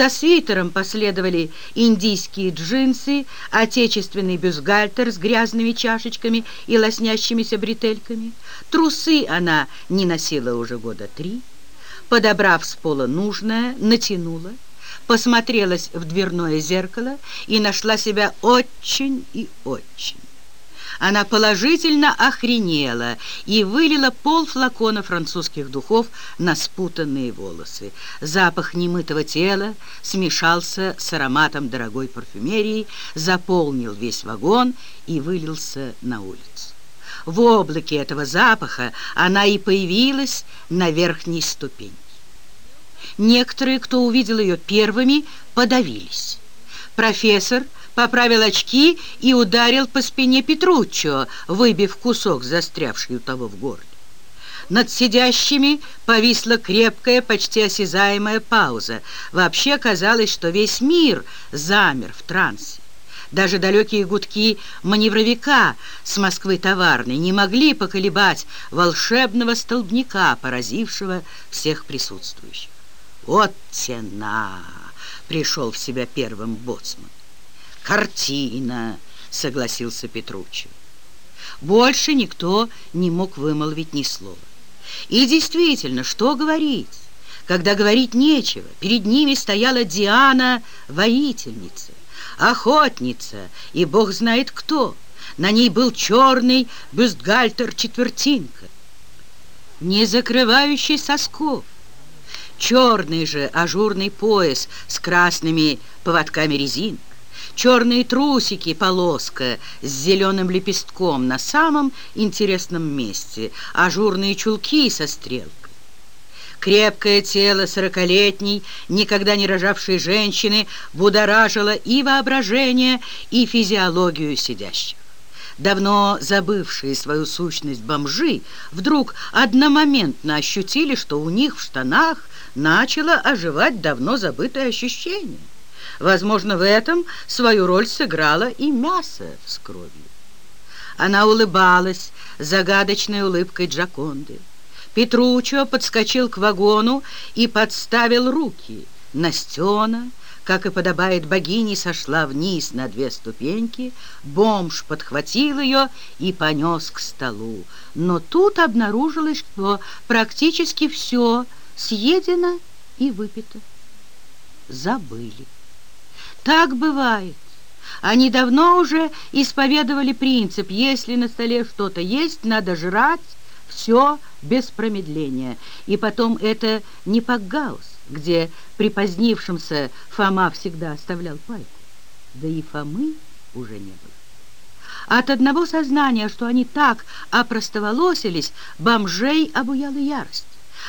За свитером последовали индийские джинсы, отечественный бюстгальтер с грязными чашечками и лоснящимися бретельками. Трусы она не носила уже года три. Подобрав с пола нужное, натянула, посмотрелась в дверное зеркало и нашла себя очень и очень. Она положительно охренела и вылила пол флакона французских духов на спутанные волосы. Запах немытого тела смешался с ароматом дорогой парфюмерии, заполнил весь вагон и вылился на улицу. В облаке этого запаха она и появилась на верхней ступени. Некоторые, кто увидел ее первыми, подавились. Профессор поправил очки и ударил по спине Петруччо, выбив кусок, застрявший у того в горле. Над сидящими повисла крепкая, почти осязаемая пауза. Вообще казалось, что весь мир замер в трансе. Даже далекие гудки маневровика с Москвы товарной не могли поколебать волшебного столбняка, поразившего всех присутствующих. «Вот тена!» — пришел в себя первым боцман. «Картина!» — согласился Петруччо. Больше никто не мог вымолвить ни слова. И действительно, что говорить? Когда говорить нечего, перед ними стояла Диана, воительница, охотница, и бог знает кто. На ней был черный бюстгальтер-четвертинка, не закрывающий сосков. Черный же ажурный пояс с красными поводками резин черные трусики полоска с зеленым лепестком на самом интересном месте, ажурные чулки со стрелкой. Крепкое тело сорокалетней, никогда не рожавшей женщины, будоражило и воображение, и физиологию сидящих. Давно забывшие свою сущность бомжи вдруг одномоментно ощутили, что у них в штанах начало оживать давно забытое ощущение. Возможно, в этом свою роль сыграло и мясо с кровью. Она улыбалась загадочной улыбкой Джаконды. Петручо подскочил к вагону и подставил руки. Настена, как и подобает богине, сошла вниз на две ступеньки. Бомж подхватил ее и понес к столу. Но тут обнаружилось, что практически все съедено и выпито. Забыли. Так бывает. Они давно уже исповедовали принцип, если на столе что-то есть, надо жрать все без промедления. И потом это не Пакгаус, где припозднившимся Фома всегда оставлял пайку. Да и Фомы уже не было. От одного сознания, что они так опростоволосились, бомжей обуяла ярость.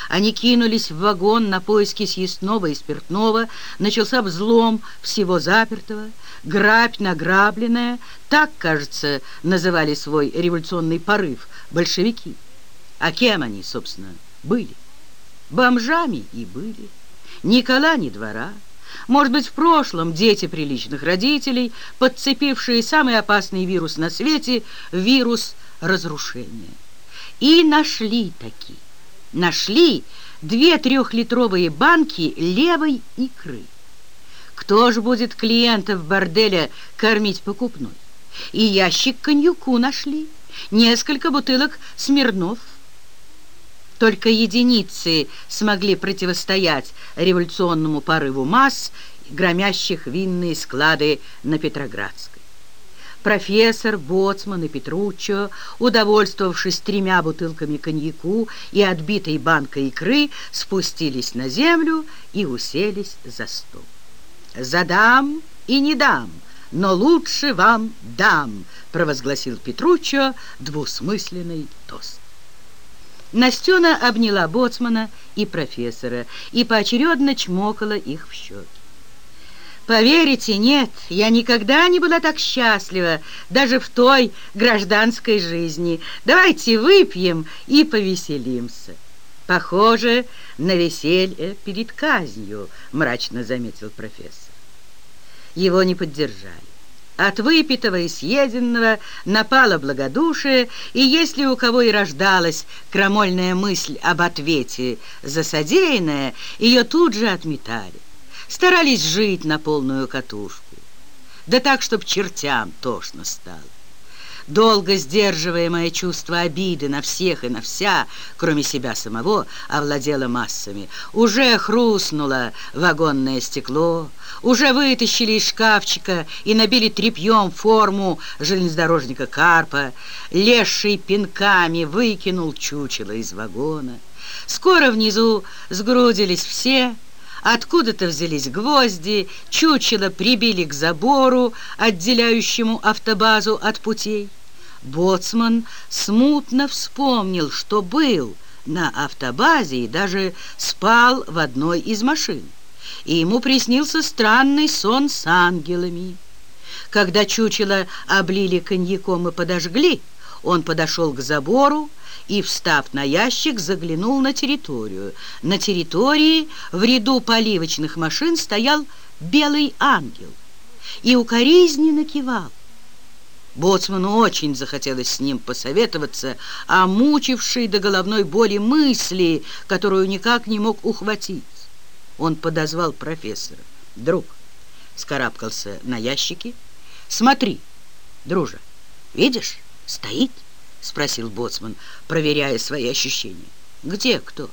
Они кинулись в вагон на поиски съестного и спиртного. Начался взлом всего запертого, грабь награбленная. Так, кажется, называли свой революционный порыв большевики. А кем они, собственно, были? Бомжами и были. Ни кола, ни двора. Может быть, в прошлом дети приличных родителей, подцепившие самый опасный вирус на свете, вирус разрушения. И нашли такие нашли две трехлитровые банки левой икры. Кто же будет клиентов борделя кормить покупной? И ящик коньяку нашли, несколько бутылок Смирнов. Только единицы смогли противостоять революционному порыву масс, громящих винные склады на Петроградск профессор, боцман и Петруччо, удовольствовавшись тремя бутылками коньяку и отбитой банкой икры, спустились на землю и уселись за стол. «Задам и не дам, но лучше вам дам», провозгласил Петруччо двусмысленный тост. Настена обняла боцмана и профессора и поочередно чмокала их в щеки. Поверите, нет, я никогда не была так счастлива, даже в той гражданской жизни. Давайте выпьем и повеселимся. Похоже на веселье перед казнью, мрачно заметил профессор. Его не поддержали. От выпитого и съеденного напало благодушие, и если у кого и рождалась крамольная мысль об ответе за содеянное, ее тут же отметали. старались жить на полную катушку. Да так, чтоб чертям тошно стало. Долго сдерживаемое чувство обиды на всех и на вся, кроме себя самого, овладело массами. Уже хрустнуло вагонное стекло, уже вытащили из шкафчика и набили тряпьем форму железнодорожника Карпа, леший пинками выкинул чучело из вагона. Скоро внизу сгрудились все, Откуда-то взялись гвозди, чучело прибили к забору, отделяющему автобазу от путей. Боцман смутно вспомнил, что был на автобазе и даже спал в одной из машин. И ему приснился странный сон с ангелами. Когда чучело облили коньяком и подожгли, он подошел к забору, и, встав на ящик, заглянул на территорию. На территории в ряду поливочных машин стоял белый ангел и укоризненно кивал. Боцману очень захотелось с ним посоветоваться о мучившей до головной боли мысли, которую никак не мог ухватить. Он подозвал профессора. «Друг», — скарабкался на ящике, — «смотри, друже, видишь, стоит». — спросил Боцман, проверяя свои ощущения. «Где кто?»